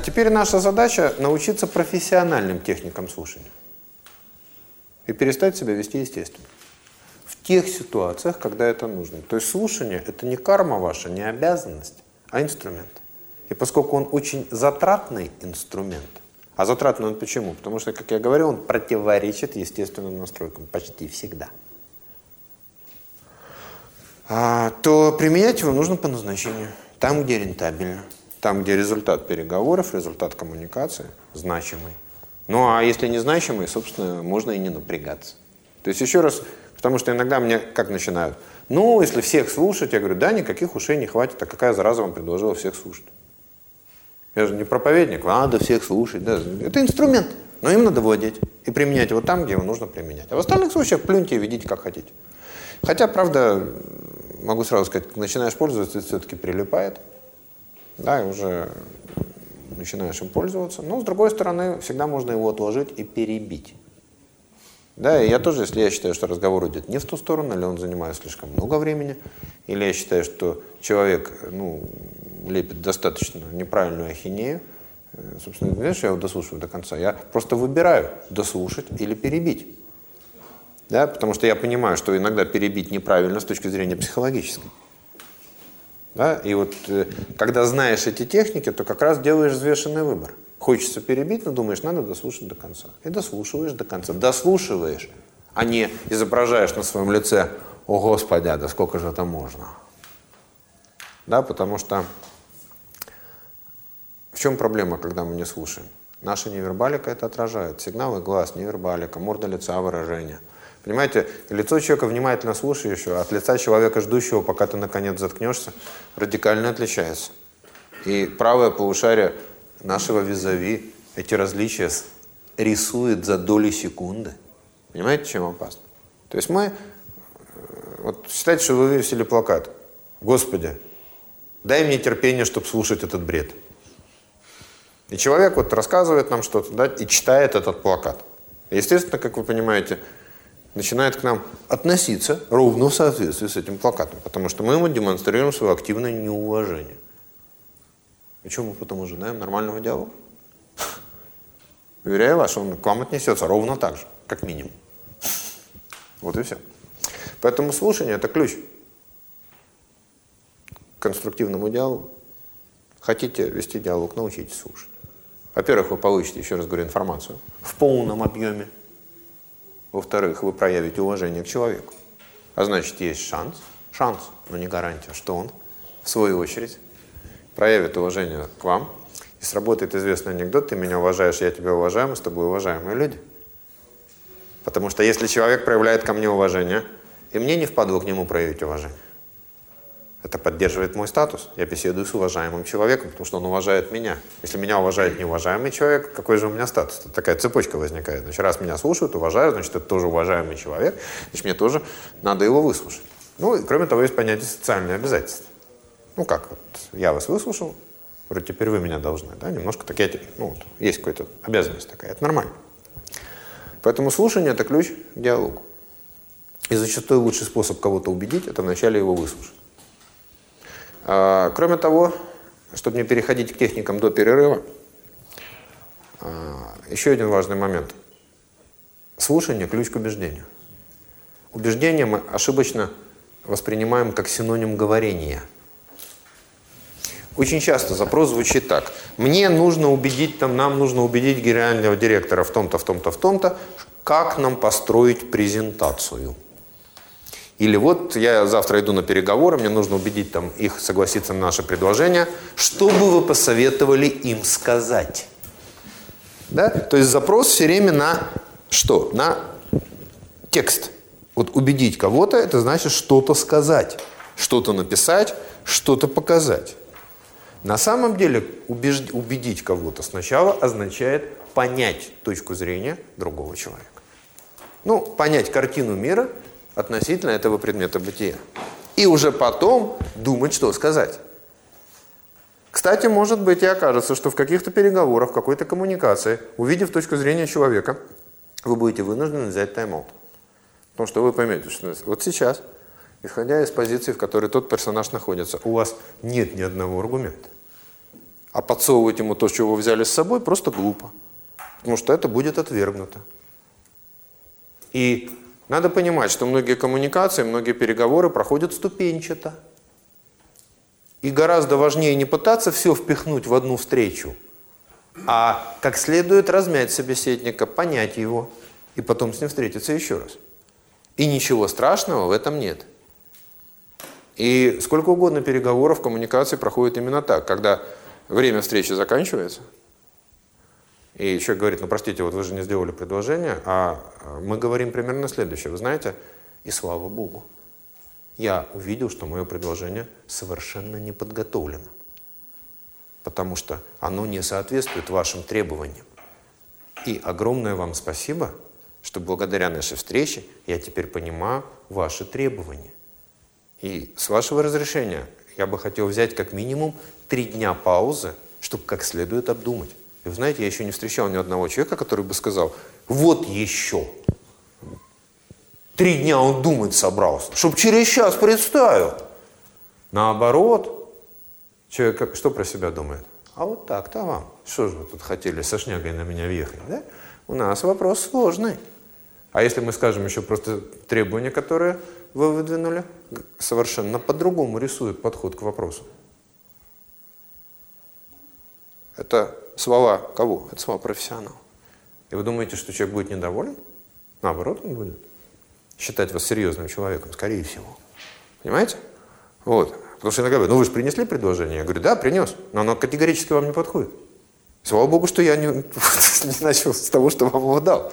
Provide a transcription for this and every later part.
теперь наша задача научиться профессиональным техникам слушания. И перестать себя вести естественно. В тех ситуациях, когда это нужно. То есть слушание – это не карма ваша, не обязанность, а инструмент. И поскольку он очень затратный инструмент, а затратный он почему? Потому что, как я говорил, он противоречит естественным настройкам почти всегда. А, то применять его нужно по назначению, там, где рентабельно. Там, где результат переговоров, результат коммуникации значимый. Ну, а если незначимый, собственно, можно и не напрягаться. То есть, еще раз, потому что иногда мне как начинают, ну, если всех слушать, я говорю, да, никаких ушей не хватит, а какая зараза вам предложила всех слушать? Я же не проповедник, надо всех слушать. Да. Это инструмент, но им надо владеть и применять его там, где его нужно применять. А в остальных случаях плюньте и ведите как хотите. Хотя, правда, могу сразу сказать, начинаешь пользоваться, это все-таки прилипает да, и уже начинаешь им пользоваться. Но, с другой стороны, всегда можно его отложить и перебить. Да, и я тоже, если я считаю, что разговор идет не в ту сторону, или он занимает слишком много времени, или я считаю, что человек, ну, лепит достаточно неправильную ахинею, э, собственно, знаешь, я его дослушиваю до конца, я просто выбираю дослушать или перебить. Да, потому что я понимаю, что иногда перебить неправильно с точки зрения психологической. Да? И вот э, когда знаешь эти техники, то как раз делаешь взвешенный выбор. Хочется перебить, но думаешь, надо дослушать до конца. И дослушиваешь до конца. Дослушиваешь, а не изображаешь на своем лице «О, Господи, а да сколько же это можно?» Да, потому что в чем проблема, когда мы не слушаем? Наша невербалика это отражает. Сигналы глаз, невербалика, морда лица, выражение – Понимаете, лицо человека внимательно слушающего от лица человека, ждущего, пока ты наконец заткнешься, радикально отличается. И правое полушарие нашего визави эти различия рисует за доли секунды. Понимаете, чем опасно? То есть мы... Э, вот считайте, что вы вывесили плакат. Господи, дай мне терпение, чтобы слушать этот бред. И человек вот рассказывает нам что-то, да, и читает этот плакат. Естественно, как вы понимаете, начинает к нам относиться ровно в соответствии с этим плакатом, потому что мы ему демонстрируем свое активное неуважение. И что мы потом ожидаем? Нормального диалога? Уверяю вас, он к вам отнесется ровно так же, как минимум. Вот и все. Поэтому слушание – это ключ к конструктивному диалогу. Хотите вести диалог, научитесь слушать. Во-первых, вы получите, еще раз говорю, информацию в полном объеме, во-вторых, вы проявите уважение к человеку. А значит, есть шанс, шанс, но не гарантия, что он, в свою очередь, проявит уважение к вам. И сработает известный анекдот, ты меня уважаешь, я тебя уважаю, мы с тобой уважаемые люди. Потому что если человек проявляет ко мне уважение, и мне не впадло к нему проявить уважение. Это поддерживает мой статус. Я беседую с уважаемым человеком, потому что он уважает меня. Если меня уважает неуважаемый человек, какой же у меня статус? Тут такая цепочка возникает. Значит, раз меня слушают, уважают, значит, это тоже уважаемый человек, значит, мне тоже надо его выслушать. Ну, и кроме того, есть понятие социальные обязательства. Ну, как, вот, я вас выслушал, вроде теперь вы меня должны, да, немножко так я, ну, вот, есть какая-то обязанность такая, это нормально. Поэтому слушание – это ключ к диалогу. И зачастую лучший способ кого-то убедить – это вначале его выслушать. А, кроме того, чтобы не переходить к техникам до перерыва, а, еще один важный момент. Слушание – ключ к убеждению. Убеждение мы ошибочно воспринимаем как синоним говорения. Очень часто запрос звучит так. Мне нужно убедить, там, нам нужно убедить генерального директора в том-то, в том-то, в том-то, как нам построить презентацию. Или вот я завтра иду на переговоры, мне нужно убедить там их согласиться на наше предложение. Что бы вы посоветовали им сказать? Да? То есть запрос все время на что? На текст. Вот убедить кого-то, это значит что-то сказать, что-то написать, что-то показать. На самом деле убежд... убедить кого-то сначала означает понять точку зрения другого человека. Ну, понять картину мира относительно этого предмета бытия. И уже потом думать, что сказать. Кстати, может быть и окажется, что в каких-то переговорах, в какой-то коммуникации, увидев точку зрения человека, вы будете вынуждены взять тайм-аут. Потому что вы поймете, что вот сейчас, исходя из позиции, в которой тот персонаж находится, у вас нет ни одного аргумента. А подсовывать ему то, что вы взяли с собой, просто глупо. Потому что это будет отвергнуто. И надо понимать, что многие коммуникации, многие переговоры проходят ступенчато. И гораздо важнее не пытаться все впихнуть в одну встречу, а как следует размять собеседника, понять его, и потом с ним встретиться еще раз. И ничего страшного в этом нет. И сколько угодно переговоров, коммуникации проходит именно так, когда время встречи заканчивается, и человек говорит, ну простите, вот вы же не сделали предложение, а мы говорим примерно следующее. Вы знаете, и слава Богу, я увидел, что мое предложение совершенно не подготовлено, потому что оно не соответствует вашим требованиям. И огромное вам спасибо, что благодаря нашей встрече я теперь понимаю ваши требования. И с вашего разрешения я бы хотел взять как минимум три дня паузы, чтобы как следует обдумать. И вы знаете, я еще не встречал ни одного человека, который бы сказал, вот еще. Три дня он думать собрался, чтобы через час представил. Наоборот, человек что про себя думает? А вот так-то вам. Что же вы тут хотели со шнягой на меня въехать, да? У нас вопрос сложный. А если мы скажем еще просто требования, которые вы выдвинули, совершенно по-другому рисует подход к вопросу. Это слова кого? Это слова профессионала. И вы думаете, что человек будет недоволен? Наоборот, он будет считать вас серьезным человеком, скорее всего. Понимаете? Вот. Потому что иногда говорят, ну вы же принесли предложение? Я говорю, да, принес, но оно категорически вам не подходит. Слава Богу, что я не, не начал с того, что вам его дал.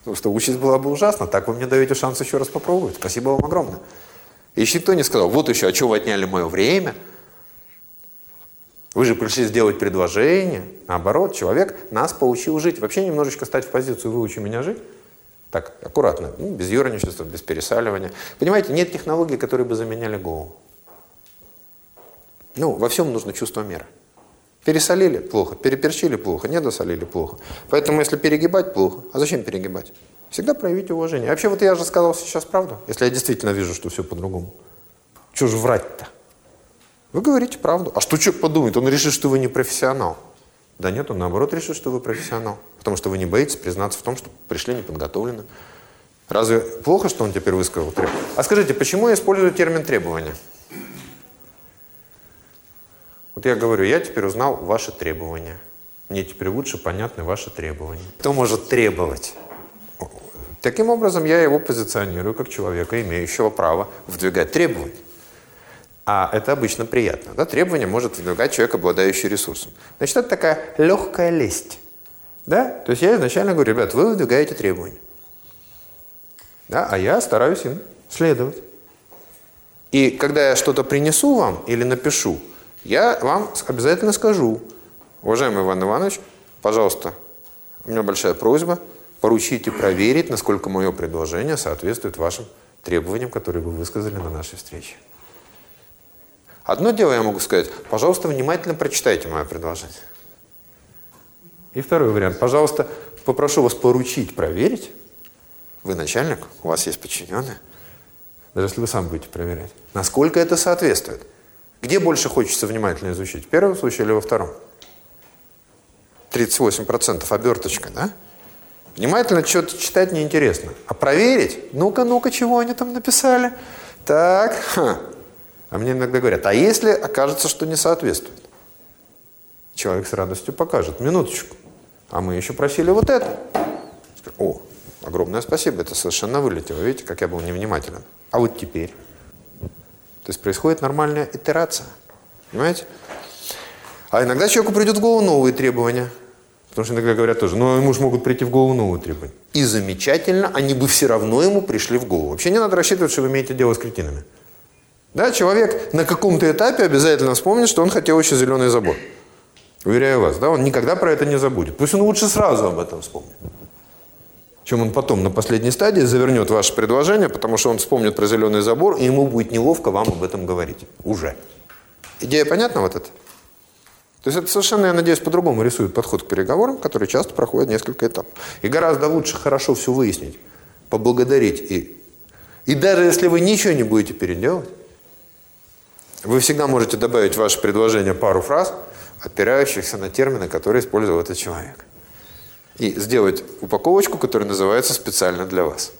Потому что участь была бы ужасна. Так вы мне даете шанс еще раз попробовать. Спасибо вам огромное. И еще никто не сказал, вот еще, а что вы отняли мое время? Вы же пришли сделать предложение. Наоборот, человек нас поучил жить. Вообще немножечко стать в позицию «выучи меня жить». Так, аккуратно, ну, без юрничества, без пересаливания. Понимаете, нет технологий, которые бы заменяли голову. Ну, во всем нужно чувство меры. Пересолили – плохо, переперчили – плохо, не досолили – плохо. Поэтому если перегибать – плохо. А зачем перегибать? Всегда проявите уважение. вообще, вот я же сказал сейчас правду, если я действительно вижу, что все по-другому. Чего же врать-то? Вы говорите правду. А что человек подумает? Он решит, что вы не профессионал. Да нет, он наоборот решит, что вы профессионал. Потому что вы не боитесь признаться в том, что пришли неподготовленным. Разве плохо, что он теперь высказал требование? А скажите, почему я использую термин требования? Вот я говорю, я теперь узнал ваши требования. Мне теперь лучше понятны ваши требования. Кто может требовать? Таким образом, я его позиционирую как человека, имеющего право выдвигать требования. А это обычно приятно. Да? Требование может выдвигать человек, обладающий ресурсом. Значит, это такая легкая лесть. Да? То есть я изначально говорю, ребят, вы выдвигаете требования. Да? А я стараюсь им следовать. И когда я что-то принесу вам или напишу, я вам обязательно скажу, уважаемый Иван Иванович, пожалуйста, у меня большая просьба, поручите проверить, насколько мое предложение соответствует вашим требованиям, которые вы высказали на нашей встрече. Одно дело я могу сказать, пожалуйста, внимательно прочитайте мое предложение. И второй вариант, пожалуйста, попрошу вас поручить проверить. Вы начальник, у вас есть подчиненные. Даже если вы сам будете проверять. Насколько это соответствует. Где больше хочется внимательно изучить? В первом случае или во втором? 38% оберточка, да? Внимательно что-то читать неинтересно. А проверить? Ну-ка, ну-ка, чего они там написали? Так, ха. А мне иногда говорят, а если окажется, что не соответствует? Человек с радостью покажет. Минуточку. А мы еще просили вот это. О, огромное спасибо, это совершенно вылетело. Видите, как я был невнимателен. А вот теперь. То есть происходит нормальная итерация. Понимаете? А иногда человеку придет в голову новые требования. Потому что иногда говорят тоже, ну ему же могут прийти в голову новые требования. И замечательно, они бы все равно ему пришли в голову. Вообще не надо рассчитывать, что вы имеете дело с кретинами. Да, человек на каком-то этапе обязательно вспомнит, что он хотел еще зеленый забор. Уверяю вас, да, он никогда про это не забудет. Пусть он лучше сразу об этом вспомнит. Чем он потом на последней стадии завернет ваше предложение, потому что он вспомнит про зеленый забор, и ему будет неловко вам об этом говорить. Уже. Идея понятна вот эта? То есть это совершенно, я надеюсь, по-другому рисует подход к переговорам, который часто проходит несколько этапов. И гораздо лучше хорошо все выяснить, поблагодарить. И, и даже если вы ничего не будете переделывать, вы всегда можете добавить в ваше предложение пару фраз, опирающихся на термины, которые использовал этот человек. И сделать упаковочку, которая называется специально для вас.